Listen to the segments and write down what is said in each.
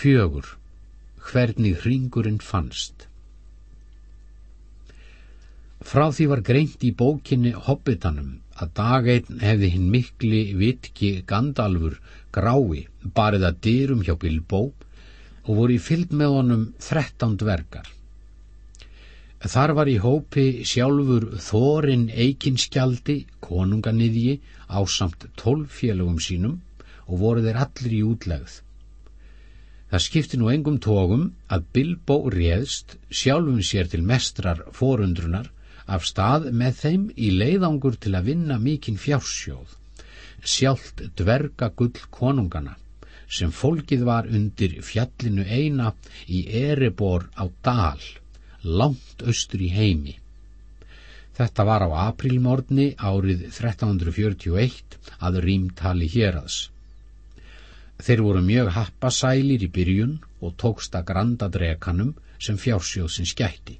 Fjögur. Hvernig hringurinn fannst. Frá því var greint í bókinni Hobbitanum að dageinn hefði hinn mikli vitki Gandalfur grái barið að dyrum hjá Bilbo og voru í fylg með honum þrettán dvergar. Þar var í hópi sjálfur Þórin Eikinskjaldi, konunganiðji, á samt tólf félögum sínum og voru þeir allir í útlegð. Það skipti nú engum tógum að Bilbo réðst sjálfum sér til mestrar forundrunar af stað með þeim í leiðangur til að vinna mikinn fjársjóð, sjálft dverga gull konungana sem fólkið var undir fjallinu eina í Erebor á Dal, langt austur í heimi. Þetta var á aprílmorni árið 1341 að rýmtali hérads. Þeir voru mjög happasælir í byrjun og tókst að granda drekanum sem fjársjóðsins gætti.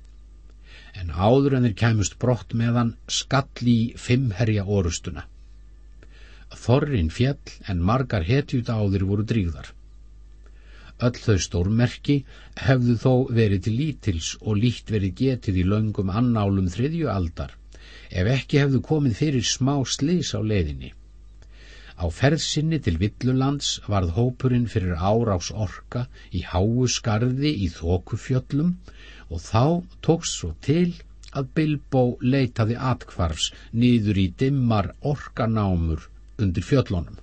En áður en þeir kæmust brott meðan skall í fimmherja orustuna. Þorrin fjall en margar hetjut áður voru dríðar. Öll þau stórmerki hefðu þó verið til lítils og líkt verið getið í löngum annálum þriðju aldar, ef ekki hefðu komið fyrir smá slís á leiðinni. Á ferðsynni til Villulands varð hópurinn fyrir árás orka í háu skarði í þókufjöllum og þá tóks svo til að Bilbo leitaði atkvarfs nýður í dimmar orkanámur undir fjöllunum.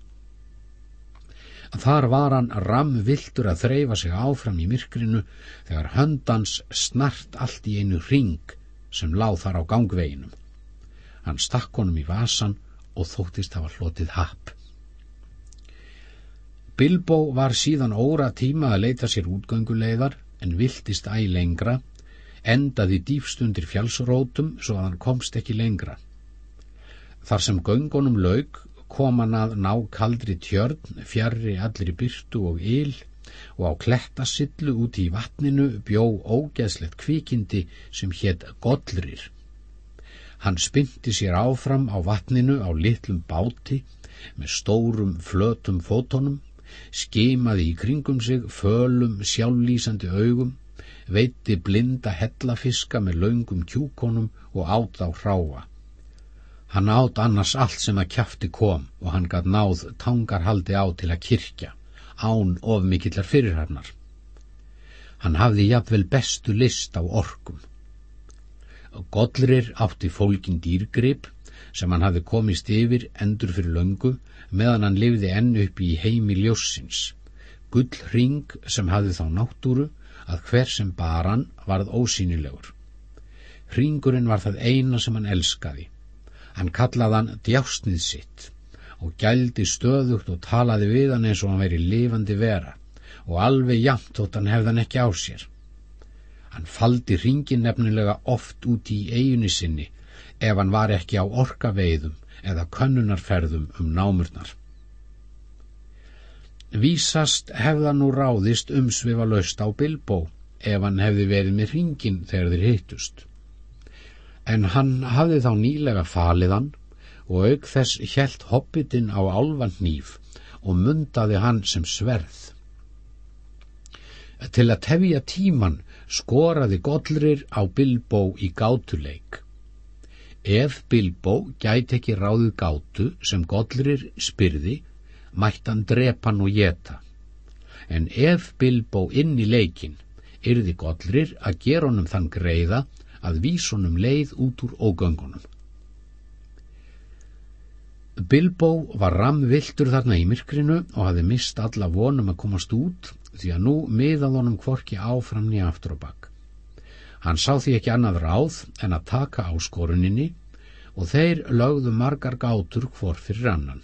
Þar var hann ramviltur að þreyfa sig áfram í myrkrinu þegar höndans snart allt í einu ring sem láð þar á gangveginum. Hann stakk honum í vasan og þóttist hafa hlotið happ. Bilbo var síðan óra tíma að leita sér útgönguleiðar en viltist æg lengra, endaði dýfstundir fjálsrótum svo að hann komst ekki lengra. Þar sem göngunum laug kom hann að ná kaldri tjörn, fjarrri allir í byrtu og yl og á klettasillu úti í vatninu bjó ógeðslegt kvikindi sem hétt Godlrir. Hann spynti sér áfram á vatninu á litlum báti með stórum flötum fótonum, skimaði í kringum sig fölum sjálflýsandi augum, veitti blinda hellafiska með laungum kjúkonum og átt á hráa. Hann átt annars allt sem að kjafti kom og hann gætt náð tangarhaldi á til að kirkja, án of mikillar fyrirharnar. Hann hafði jafnvel bestu list á orkum. Godlir átti fólkin dýrgrip sem hann hafði komist yfir endur fyrir löngu meðan hann lifði enn upp í heimi ljósins. Gull ring sem hafði þá náttúru að hver sem baran varð ósýnilegur. Ringurinn var það eina sem hann elskaði Hann kallaði hann djásnið sitt og gældi stöðugt og talaði við hann eins og hann veri lifandi vera og alveg jamt þótt hann hefðan ekki á sér. Hann faldi ringin nefnilega oft út í eiginu sinni ef hann var ekki á orkaveiðum eða könnunarferðum um námurnar. Vísast hefða nú ráðist umsvifa löst á Bilbo ef hann hefði verið með ringin þegar þeir hittust en hann hafði þá nýlega faliðan og auk þess hjælt hobbitinn á álvan nýf og mundaði hann sem sverð. Til að tefja tíman skoraði Godlir á Bilbo í gátuleik. Ef Bilbo gæti ekki ráðið gátu sem Godlir spyrði, mætt hann drepan og geta. En ef Bilbo inn í leikin, yrði Godlir að gera honum þann greiða að vísunum leið út úr ógöngunum. Bilbo var ramviltur þarna í myrkrinu og hafði mist alla vonum að komast út því að nú miðað honum kvorki áfram nýja aftur og bakk. Hann sá því ekki annað ráð en að taka á skoruninni og þeir lögðu margar gátur hvor fyrir annan.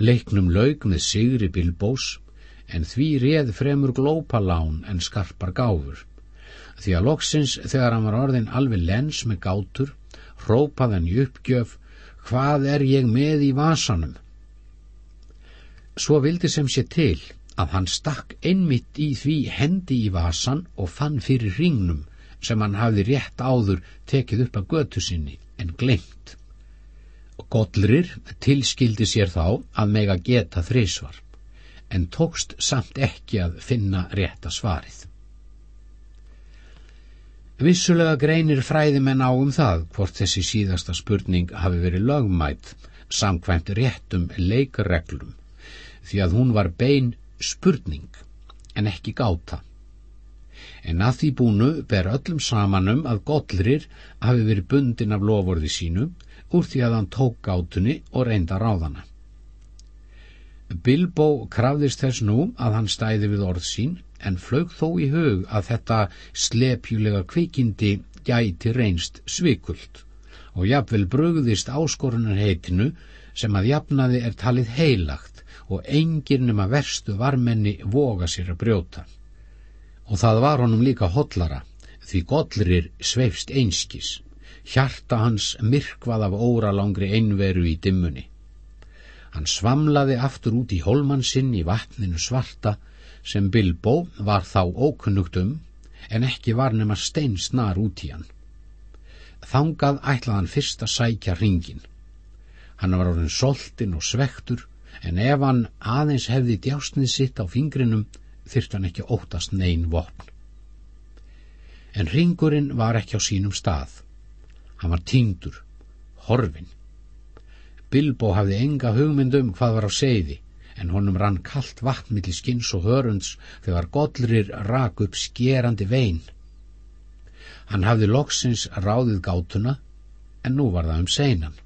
Leiknum lög með sigri Bilbós en því reð fremur glópalán en skarpar gáfur því að loksins þegar hann var orðin alveg lens með gátur rópaði hann í uppgjöf hvað er ég með í vasanum svo vildi sem sé til að hann stakk einmitt í því hendi í vasan og fann fyrir ringnum sem hann hafði rétt áður tekið upp að götu sinni en glemt Godlir tilskildi sér þá að mega geta þrísvar en tókst samt ekki að finna rétta svarið. Vissulega greinir fræðimenn á um það hvort þessi síðasta spurning hafi verið lögmætt samkvæmt réttum leikarreglum því að hún var bein spurning en ekki gáta. En að því búnu ber öllum samanum að Gollrir hafi verið bundin af lovorði sínu úr því að hann tók gátunni og reynda ráðana. Bilbo krafðist þess nú að hann stæði við orð sín en flög þó í hug að þetta slepjulega kvikindi gæti reynst svikult og jafnvel brugðist áskorunar heitinu sem að jafnaði er talið heilagt og engir nema verstu varmenni voga sér að brjóta. Og það var honum líka hotlara, því gollrir sveifst einskis, hjarta hans myrkvað af óralangri einveru í dimmunni. Hann svamlaði aftur út í holmann sinn í vatninu svarta sem Bilbo var þá ókunnugt um en ekki var nema steinsnar út í hann. Þangað ætlaði hann fyrst að sækja ringin. Hann var orðin soltin og svektur en ef hann aðeins hefði djásnið sitt á fingrinum þyrst hann ekki óttast neyn vopn. En ringurinn var ekki á sínum stað. Hann var týndur, horfin. Bilbo hafði enga hugmyndum hvað var á segði, en honum rann kallt vatn millir skins og hörunds þegar godlurir rak upp skerandi vein. Hann hafði loksins ráðið gátuna, en nú var það um seinan.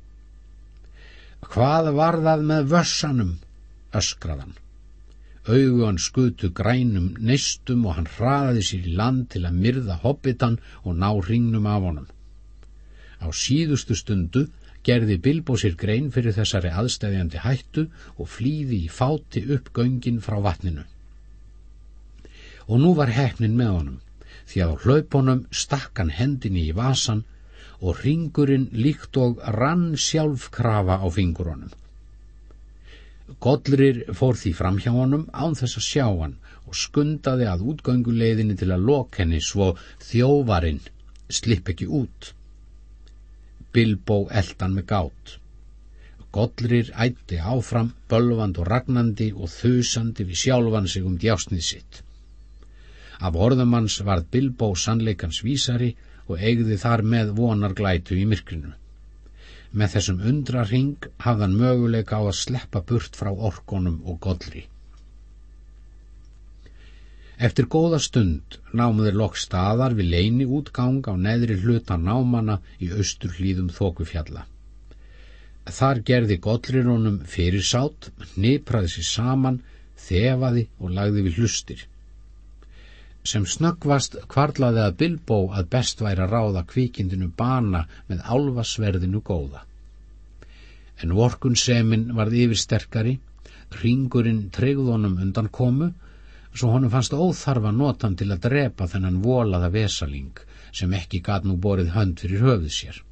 Hvað var það með vössanum? öskraðan. Hann skutu grænum neistum og hann hraðaði sér í land til að myrða hobbitan og ná ringnum af honum. Á síðustu stundu gerði Bilbo sér grein fyrir þessari aðstæðjandi hættu og flýði í fáti upp göngin frá vatninu. Og nú var hefnin með honum, því að á hlaupunum stakk hann hendinni í vasan og ringurinn líkt og rann sjálfkrafa á fingurónum. Godlir fór því fram hjá honum án þess að sjá hann og skundaði að útgönguleiðinni til að lok henni svo þjóvarinn slipp ekki út. Bilbo eldan með gát. Godlir ætti áfram, bölvand og ragnandi og þusandi við sjálfan sig um djásnið sitt. Af orðumanns varð Bilbo sannleikans vísari og eigði þar með vonar glætu í myrkrinu. Með þessum undra ring hafðan möguleika á að sleppa burt frá orkonum og godli. Eftir góða stund námuður lokk staðar við leini útgang á neðri hluta námana í austur hlýðum þókufjalla. Þar gerði godlirónum fyrirsátt, nipraði sér saman, þefaði og lagði við hlustir sem snöggvast kvarlaði að Bilbo að best væri að ráða kvikindinu bana með álvasverðinu góða. En vorkun semin varð yfirsterkari, ringurinn treyðunum undan komu, svo honum fannst óþarfa notan til að drepa þennan volaða vesaling sem ekki gat nú borið hönd fyrir höfuð sér.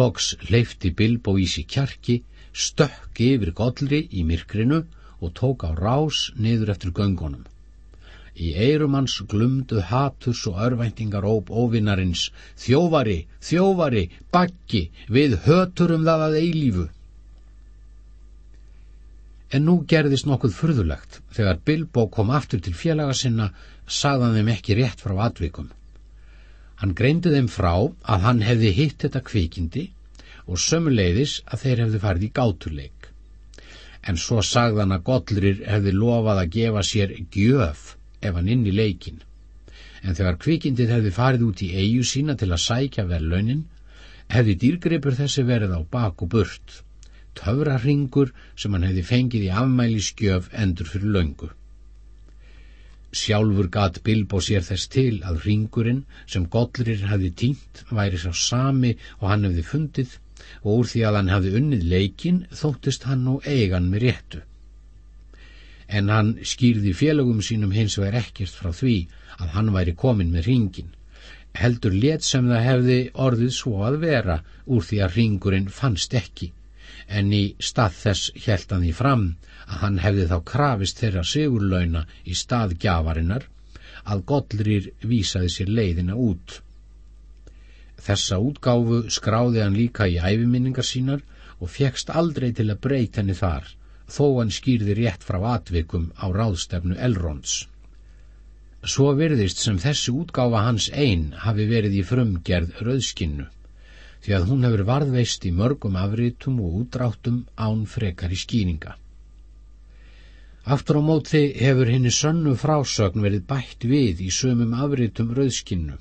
Loks leifti Bilbo í sí kjarki, stökk yfir gollri í myrkrinu og tók á rás niður eftir göngunum. Í eirum hans glumdu haturs og örvæntingar óp óvinnarins, þjóvari, þjóvari, bakki, við höturum það að eilífu. En nú gerðist nokkuð furðulegt. Þegar Bilbo kom aftur til félaga sinna, sagðan þeim ekki rétt frá atvikum. Hann greindi þeim frá að hann hefði hitt þetta kvikindi og sömuleiðis að þeir hefði farið í gátuleik. En svo sagðan að Godlir hefði lofað að gefa sér gjöf ef hann inn í leikin. En þegar kvikindið hefði farið út í eigu sína til að sækja verðlaunin, hefði dýrgripur þessi verið á bak og burt. Töfrarringur sem hann hefði fengið í afmæli skjöf endur fyrir löngu. Sjálfur gat Bilbo sér þess til að ringurinn sem Godlir hefði tínt væri sá sami og hann hefði fundið og úr því að hann hefði unnið leikin þóttist hann nú eigan með réttu en hann skýrði félögum sínum hins vegar ekkert frá því að hann væri komin með ringin. Heldur let sem það hefði orðið svo að vera úr því að ringurinn fannst ekki, en í stað þess held hann því fram að hann hefði þá krafist þeirra sigurlauna í stað gjafarinnar að Godlir vísaði sér leiðina út. Þessa útgáfu skráði hann líka í æfiminningar sínar og fegst aldrei til að breyta henni þar þó hann skýrði rétt frá atvikum á ráðstefnu Elrons. Svo virðist sem þessi útgáfa hans einn hafi verið í frumgerð rauðskinnu, því að hún hefur varðveist í mörgum afritum og útráttum án frekar í skýninga. Aftur á móti hefur henni sönnu frásögn verið bætt við í sömum afritum rauðskinnu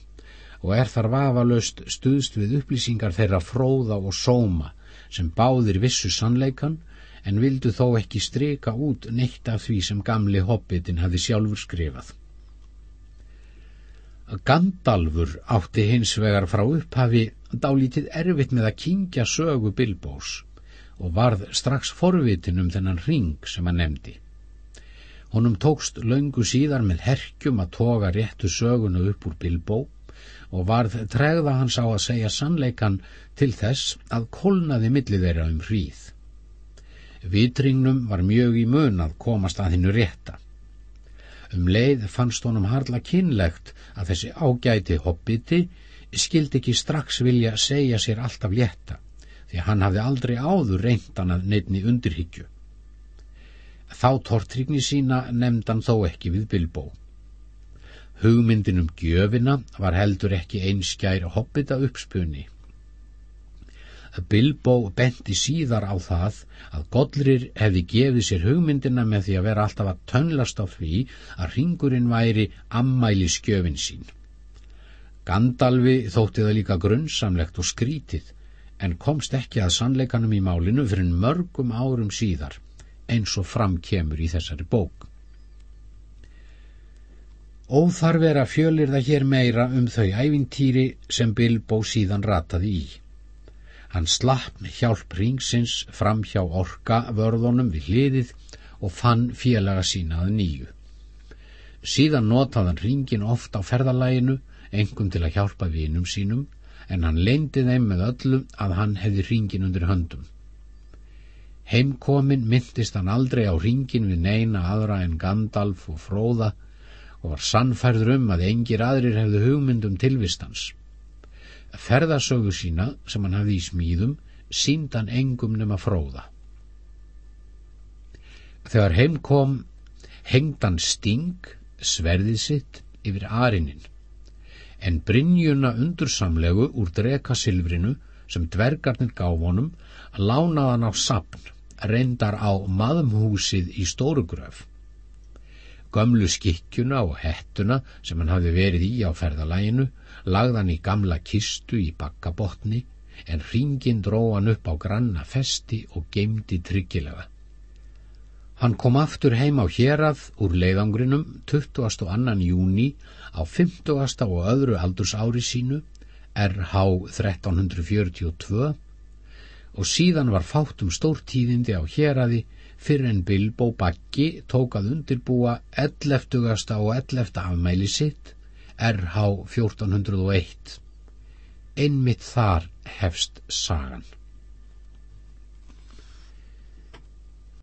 og er þar vafalöst stuðst við upplýsingar þeirra fróða og sóma sem báðir vissu sannleikan en vildu þó ekki streka út neitt af því sem gamli hobbitin hafi sjálfur skrifað. Gandalfur átti hins vegar frá upphafi dálítið erfitt með að kingja sögu Bilbós og varð strax forvitin um þennan ring sem hann nefndi. Honum tókst laungu síðar með herkjum að toga réttu sögunu upp úr Bilbó og varð tregða hans á að segja sannleikan til þess að kolnaði milli þeirra um hríð. Vitringnum var mjög í mun að komast að hinnu rétta. Um leið fannst honum harla kynlegt að þessi ágæti hobbiti skildi ekki strax vilja segja sér alltaf létta, því hann hafði aldrei áður reyndan að neittni undirhyggju. Þá tortrygni sína nefndan þó ekki við Bilbó. Hugmyndin um gjöfina var heldur ekki einskjær hobbita uppspunni. Bilbo benti síðar á það að Godlir hefði gefið sér hugmyndina með því að vera alltaf að tönlast á því að ringurinn væri ammæli skjöfin sín. Gandalfi þótti það líka grunnsamlegt og skrítið en komst ekki að sannleikanum í málinu fyrir mörgum árum síðar eins og framkemur í þessari bók. Óþarf er að fjölir það hér meira um þau ævintýri sem Bilbo síðan rataði í. Hann slapp hjálp ringsins fram hjá orka vörðunum við hliðið og fann félaga sína að nýju. Síðan notaði hann ringin oft á ferðalæginu, engum til að hjálpa vinum sínum, en hann leindi þeim með öllu að hann hefði ringin undir höndum. Heimkomin myndist hann aldrei á ringin við neina aðra en Gandalf og Fróða og var sannfærður um að engir aðrir hefðu hugmyndum tilvistans ferðasögu sína sem hann hafði í smíðum síndan engum nema fróða. Þegar heim kom hengdan sting sverðið sitt yfir arinin en Brynjuna undursamlegu úr drekasilfrinu sem dvergarnir gáfonum lánaðan á sapn reyndar á maðumhúsið í Stórugröf. Gömlu skikkjuna og hettuna sem hann hafi verið í á ferðalæginu lagðan í gamla kistu í bakkabotni en ringin dró hann upp á granna festi og geimdi tryggilega. Hann kom aftur heim á hérað úr leiðangrinum 22. júni á 50. og öðru aldursári sínu, RH 1342, og síðan var fátt um stórtíðindi á héraði fyrir en Bilbo Baggi tókað undirbúa 11. og 11. afmæli sitt RH 1401 einmitt þar hefst sagan